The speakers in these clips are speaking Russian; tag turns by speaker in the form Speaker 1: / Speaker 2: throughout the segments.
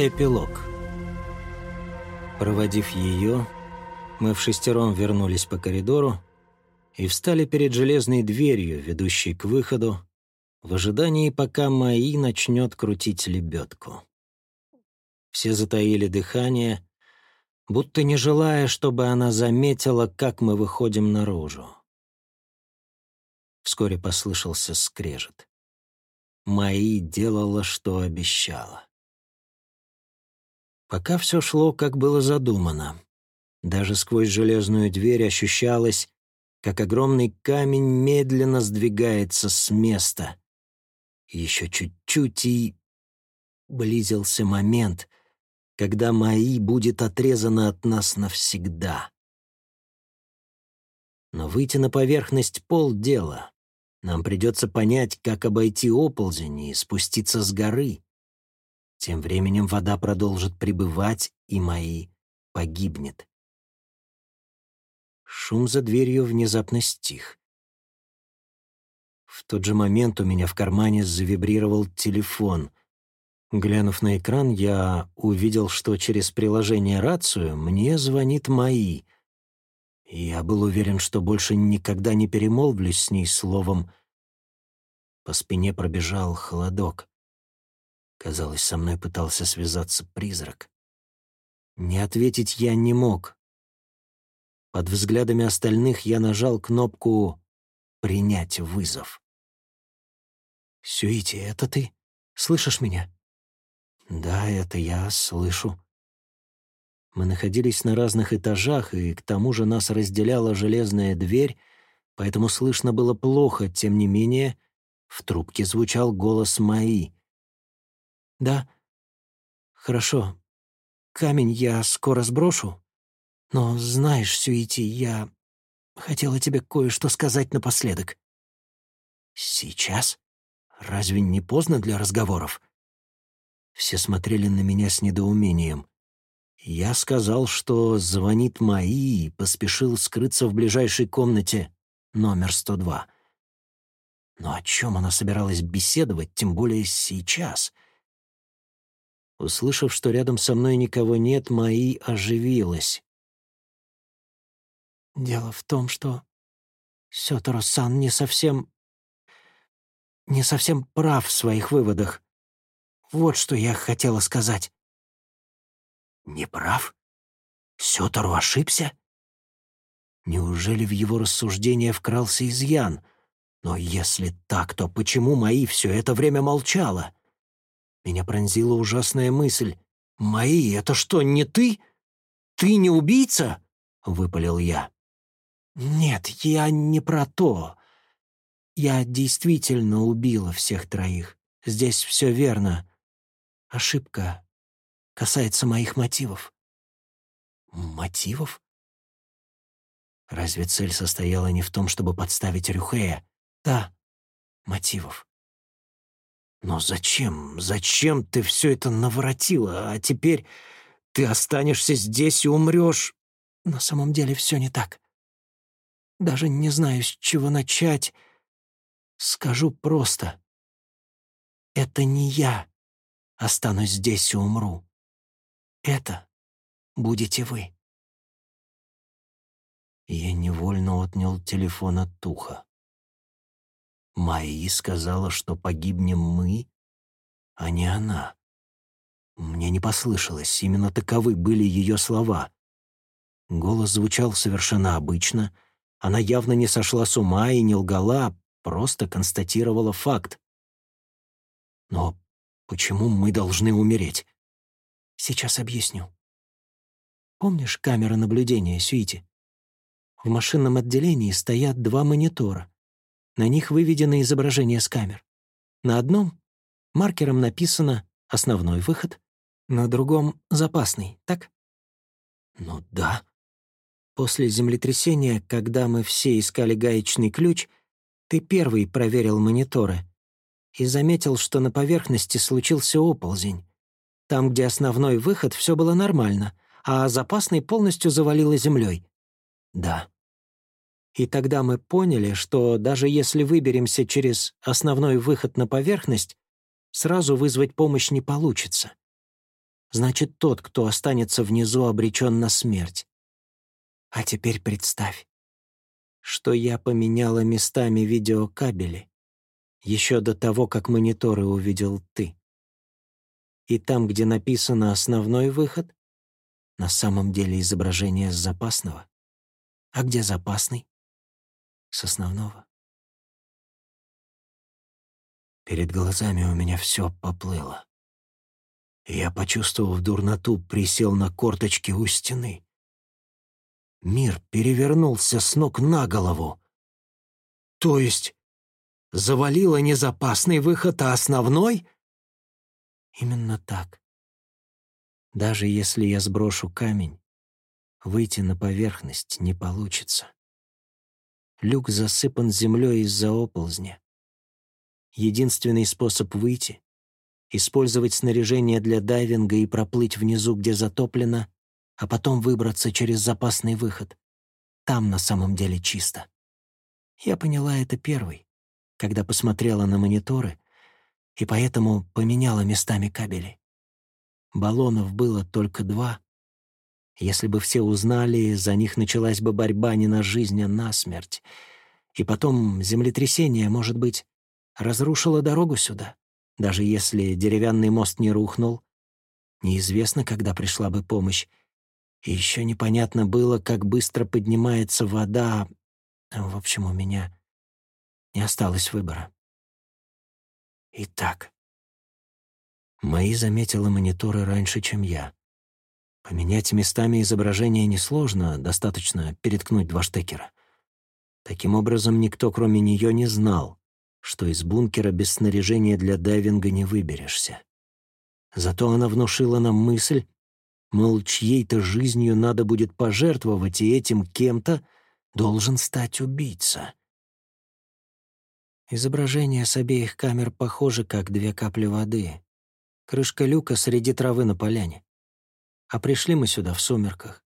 Speaker 1: Эпилог. Проводив ее, мы в шестером вернулись по коридору и встали перед железной дверью, ведущей к выходу, в ожидании, пока Маи начнет крутить лебедку. Все затаили дыхание, будто не желая, чтобы она заметила, как мы выходим наружу. Вскоре послышался скрежет. Маи делала, что обещала. Пока все шло, как было задумано. Даже сквозь железную дверь ощущалось, как огромный камень медленно сдвигается с места. Еще чуть-чуть и... Близился момент, когда Маи будет отрезана от нас навсегда. Но выйти на поверхность — полдела. Нам придется понять, как обойти оползень и спуститься с горы. Тем временем вода продолжит пребывать, и мои погибнет. Шум за дверью внезапно стих. В тот же момент у меня в кармане завибрировал телефон. Глянув на экран, я увидел, что через приложение рацию мне звонит Маи — я был уверен, что больше никогда не перемолвлюсь с ней словом. По спине пробежал холодок. Казалось, со мной пытался связаться призрак. Не ответить я не мог. Под взглядами остальных я нажал кнопку «Принять вызов». «Сюити, это ты? Слышишь меня?» «Да, это я слышу», мы находились на разных этажах, и к тому же нас разделяла железная дверь, поэтому слышно было плохо, тем не менее в трубке звучал голос Маи. «Да, хорошо. Камень я скоро сброшу. Но знаешь, Сюити, я хотела тебе кое-что сказать напоследок». «Сейчас? Разве не поздно для разговоров?» Все смотрели на меня с недоумением. Я сказал, что звонит Маи и поспешил скрыться в ближайшей комнате номер 102. Но о чем она собиралась беседовать, тем более сейчас? Услышав, что рядом со мной никого нет, Маи оживилась. «Дело в том, что Сёторо-сан не совсем... не совсем прав в своих выводах. Вот что я хотела сказать». Не прав? Сётору ошибся? Неужели в его рассуждение вкрался изъян? Но если так, то почему Маи все это время молчала? Меня пронзила ужасная мысль. «Маи, это что, не ты? Ты не убийца?» — выпалил я. «Нет, я не про то. Я действительно убила всех троих. Здесь все верно. Ошибка касается моих мотивов». «Мотивов?» Разве цель состояла не в том, чтобы подставить Рюхея? Да, мотивов. Но зачем, зачем ты все это наворотила, а теперь ты останешься здесь и умрешь? На самом деле все не так. Даже не знаю, с чего начать. Скажу просто. Это не я останусь здесь и умру. Это будете вы. Я невольно отнял телефон от уха. Майи сказала, что погибнем мы, а не она. Мне не послышалось, именно таковы были ее слова. Голос звучал совершенно обычно, она явно не сошла с ума и не лгала, просто констатировала факт. Но почему мы должны умереть? Сейчас объясню. Помнишь камеры наблюдения, Сюити? В машинном отделении стоят два монитора. На них выведено изображение с камер. На одном маркером написано «Основной выход», на другом — «Запасный», так? Ну да. После землетрясения, когда мы все искали гаечный ключ, ты первый проверил мониторы и заметил, что на поверхности случился оползень. Там, где основной выход, все было нормально, а запасный полностью завалило землей. Да. И тогда мы поняли, что даже если выберемся через основной выход на поверхность, сразу вызвать помощь не получится. значит, тот, кто останется внизу, обречен на смерть. А теперь представь, что я поменяла местами видеокабели еще до того, как мониторы увидел ты. И там, где написано «основной выход», на самом деле изображение с запасного. А где запасный? С основного. Перед глазами у меня все поплыло. Я, почувствовав дурноту, присел на корточки у стены. Мир перевернулся с ног на голову. То есть завалило не запасный выход, а основной? Именно так. Даже если я сброшу камень, выйти на поверхность не получится. Люк засыпан землей из-за оползня. Единственный способ выйти — использовать снаряжение для дайвинга и проплыть внизу, где затоплено, а потом выбраться через запасный выход. Там на самом деле чисто. Я поняла это первой, когда посмотрела на мониторы, и поэтому поменяла местами кабели. Баллонов было только два. Если бы все узнали, за них началась бы борьба не на жизнь, а на смерть. И потом землетрясение, может быть, разрушило дорогу сюда. Даже если деревянный мост не рухнул, неизвестно, когда пришла бы помощь, и еще непонятно было, как быстро поднимается вода. В общем, у меня не осталось выбора. Итак, мои заметила мониторы раньше, чем я. Поменять местами изображения несложно, достаточно переткнуть два штекера. Таким образом, никто, кроме нее, не знал, что из бункера без снаряжения для дайвинга не выберешься. Зато она внушила нам мысль, Мол, чьей-то жизнью надо будет пожертвовать, и этим кем-то должен стать убийца. Изображение с обеих камер похоже, как две капли воды. Крышка люка среди травы на поляне. А пришли мы сюда в сумерках.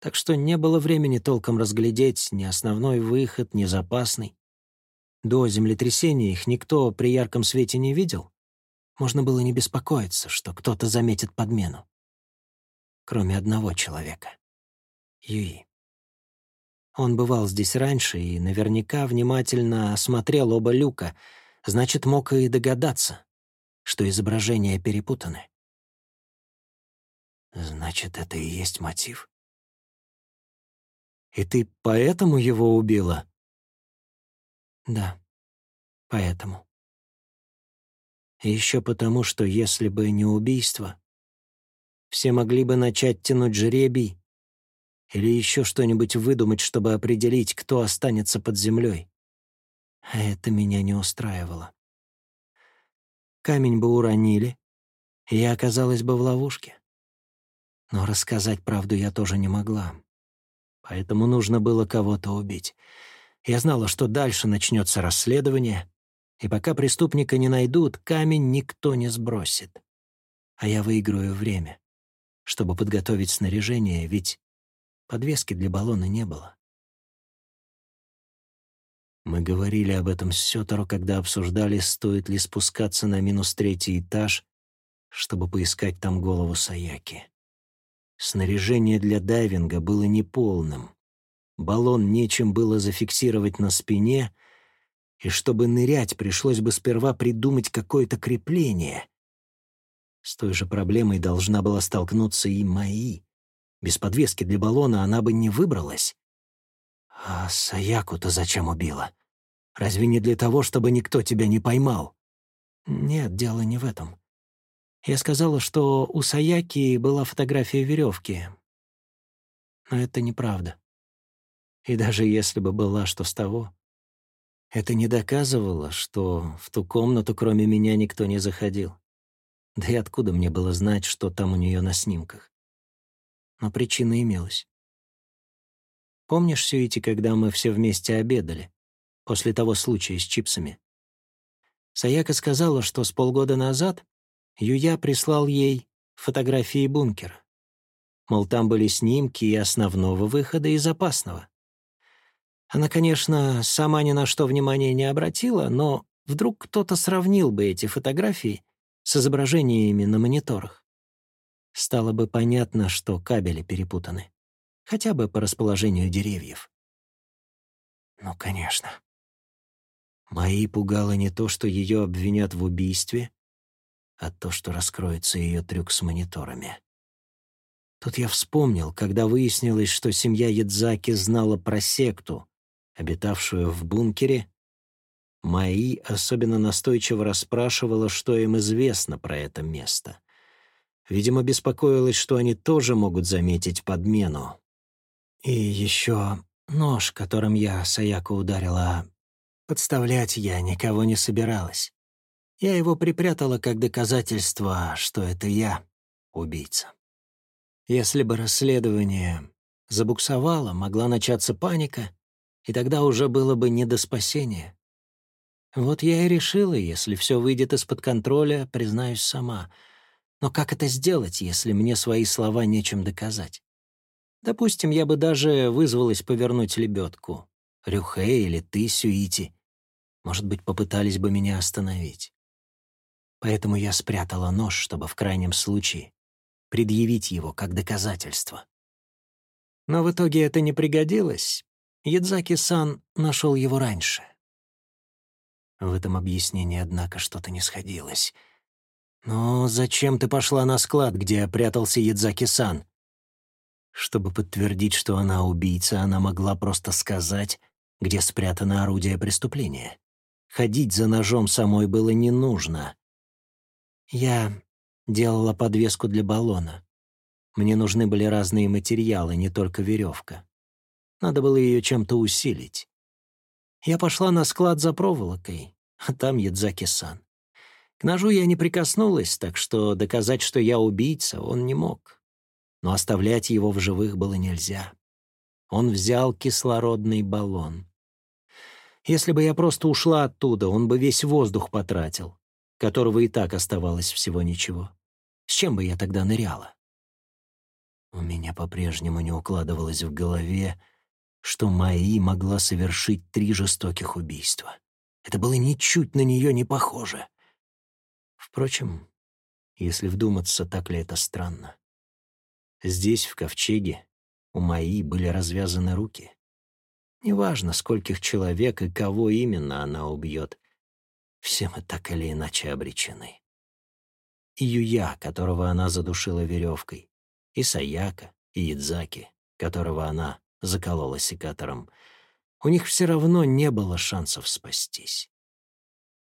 Speaker 1: Так что не было времени толком разглядеть ни основной выход, ни запасный. До землетрясения их никто при ярком свете не видел. Можно было не беспокоиться, что кто-то заметит подмену кроме одного человека — Юи. Он бывал здесь раньше и наверняка внимательно осмотрел оба люка, значит, мог и догадаться, что изображения перепутаны. Значит, это и есть мотив. И ты поэтому его убила? Да, поэтому. И еще потому, что если бы не убийство, все могли бы начать тянуть жребий или еще что-нибудь выдумать, чтобы определить, кто останется под землей. А это меня не устраивало. Камень бы уронили, и я оказалась бы в ловушке. Но рассказать правду я тоже не могла. Поэтому нужно было кого-то убить. Я знала, что дальше начнется расследование, и пока преступника не найдут, камень никто не сбросит. А я выиграю время чтобы подготовить снаряжение, ведь подвески для баллона не было. Мы говорили об этом с Сёторо, когда обсуждали, стоит ли спускаться на минус третий этаж, чтобы поискать там голову Саяки. Снаряжение для дайвинга было неполным. Баллон нечем было зафиксировать на спине, и чтобы нырять, пришлось бы сперва придумать какое-то крепление, с той же проблемой должна была столкнуться и мои. Без подвески для баллона она бы не выбралась. А Саяку-то зачем убила? Разве не для того, чтобы никто тебя не поймал? Нет, дело не в этом. Я сказала, что у Саяки была фотография веревки. Но это неправда. И даже если бы была, что с того? Это не доказывало, что в ту комнату кроме меня никто не заходил. Да и откуда мне было знать, что там у нее на снимках? Но причина имелась. Помнишь, Сюити, когда мы все вместе обедали, после того случая с чипсами? Саяка сказала, что с полгода назад Юя прислал ей фотографии бункера. Мол, там были снимки и основного выхода, и запасного. Она, конечно, сама ни на что внимания не обратила, но вдруг кто-то сравнил бы эти фотографии с изображениями на мониторах. стало бы понятно, что кабели перепутаны. Хотя бы по расположению деревьев. Ну, конечно. Мои пугало не то, что ее обвинят в убийстве, а то, что раскроется ее трюк с мониторами. Тут я вспомнил, когда выяснилось, что семья Ядзаки знала про секту, обитавшую в бункере, Маи особенно настойчиво расспрашивала, что им известно про это место. Видимо, беспокоилась, что они тоже могут заметить подмену. И еще нож, которым я Саяку ударила, подставлять я никого не собиралась. Я его припрятала как доказательство, что это я, убийца. Если бы расследование забуксовало, могла начаться паника, и тогда уже было бы не до спасения. Вот я и решила, если все выйдет из-под контроля, признаюсь сама. Но как это сделать, если мне свои слова нечем доказать? Допустим, я бы даже вызвалась повернуть лебедку. Рюхе или ты, Сюити. Может быть, попытались бы меня остановить. Поэтому я спрятала нож, чтобы в крайнем случае предъявить его как доказательство. Но в итоге это не пригодилось. Ядзаки-сан нашел его раньше. В этом объяснении, однако, что-то не сходилось. «Но зачем ты пошла на склад, где прятался Ядзаки-сан?» Чтобы подтвердить, что она убийца, она могла просто сказать, где спрятано орудие преступления. Ходить за ножом самой было не нужно. Я делала подвеску для баллона. Мне нужны были разные материалы, не только веревка. Надо было ее чем-то усилить. Я пошла на склад за проволокой, а там Ядзаки-сан. К ножу я не прикоснулась, так что доказать, что я убийца, он не мог но оставлять его в живых было нельзя. Он взял кислородный баллон. Если бы я просто ушла оттуда, он бы весь воздух потратил, которого и так оставалось всего ничего. С чем бы я тогда ныряла? У меня по-прежнему не укладывалось в голове, что Майи могла совершить три жестоких убийства. Это было ничуть на нее не похоже. Впрочем, если вдуматься, так ли это странно? Здесь, в ковчеге, у Маи были развязаны руки. Неважно, скольких человек и кого именно она убьет, все мы так или иначе обречены. И Юя, которого она задушила веревкой, и Саяка, и Ядзаки, которого она заколола секатором, у них все равно не было шансов спастись.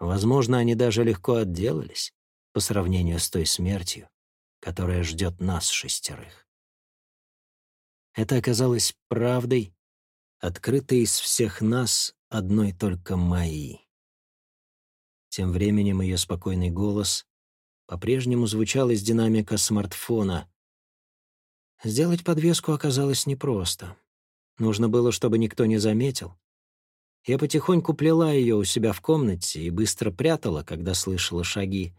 Speaker 1: Возможно, они даже легко отделались по сравнению с той смертью, которая ждет нас шестерых. Это оказалось правдой, открытой из всех нас одной только моей. Тем временем ее спокойный голос по-прежнему звучал из динамика смартфона. Сделать подвеску оказалось непросто. Нужно было, чтобы никто не заметил. Я потихоньку плела ее у себя в комнате и быстро прятала, когда слышала шаги.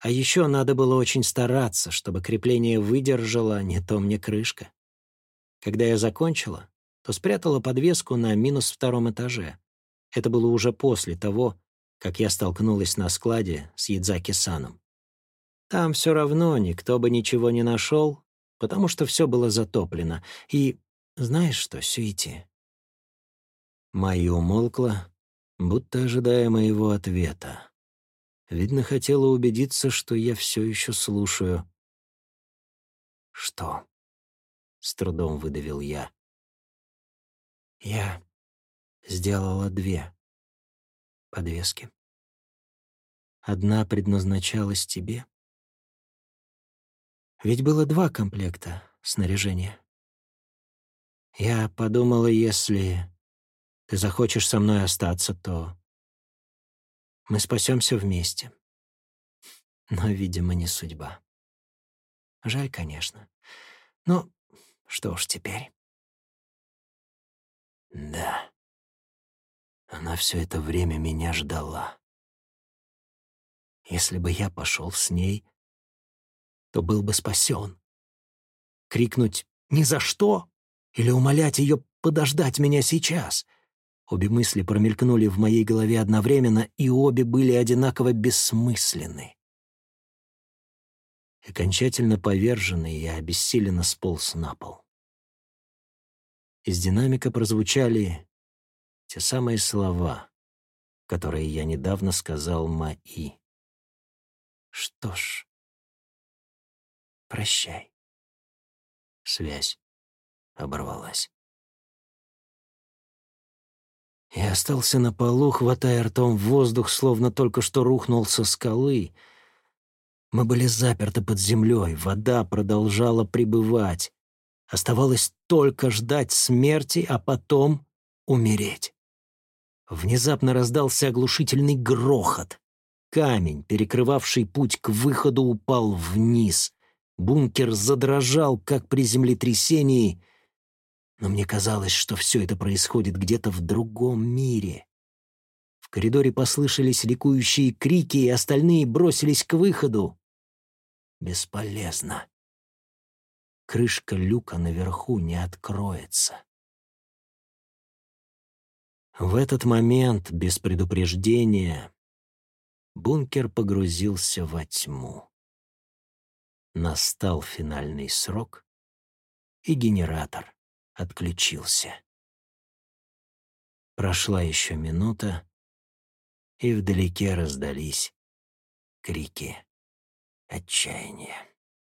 Speaker 1: А еще надо было очень стараться, чтобы крепление выдержало, а не то мне крышка. Когда я закончила, то спрятала подвеску на минус втором этаже. Это было уже после того, как я столкнулась на складе с Ядзаки-саном. Там все равно никто бы ничего не нашел, потому что все было затоплено. И знаешь что, Сюити? Майя умолкла, будто ожидая моего ответа. Видно, хотела убедиться, что я все еще слушаю. «Что?» — с трудом выдавил я. «Я сделала две подвески. Одна предназначалась тебе. Ведь было два комплекта снаряжения. Я подумала, если ты захочешь со мной остаться, то мы спасемся вместе. Но, видимо, не судьба. Жаль, конечно. Но что ж теперь? Да. Она все это время меня ждала. Если бы я пошел с ней, то был бы спасен. Крикнуть «Ни за что!» или умолять ее подождать меня сейчас — Обе мысли промелькнули в моей голове одновременно, и обе были одинаково бессмысленны. Окончательно поверженный, я обессиленно сполз на пол. Из динамика прозвучали те самые слова, которые я недавно сказал Маи. Что ж, прощай. Связь оборвалась. Я остался на полу, хватая ртом воздух, словно только что рухнул со скалы. Мы были заперты под землей, вода продолжала пребывать. Оставалось только ждать смерти, а потом умереть. Внезапно раздался оглушительный грохот. Камень, перекрывавший путь к выходу, упал вниз. Бункер задрожал, как при землетрясении, но мне казалось, что все это происходит где-то в другом мире. В коридоре послышались ликующие крики, и остальные бросились к выходу. Бесполезно. Крышка люка наверху не откроется. В этот момент, без предупреждения, бункер погрузился во тьму. Настал финальный срок, и генератор отключился. Прошла еще минута, и вдалеке раздались крики отчаяния.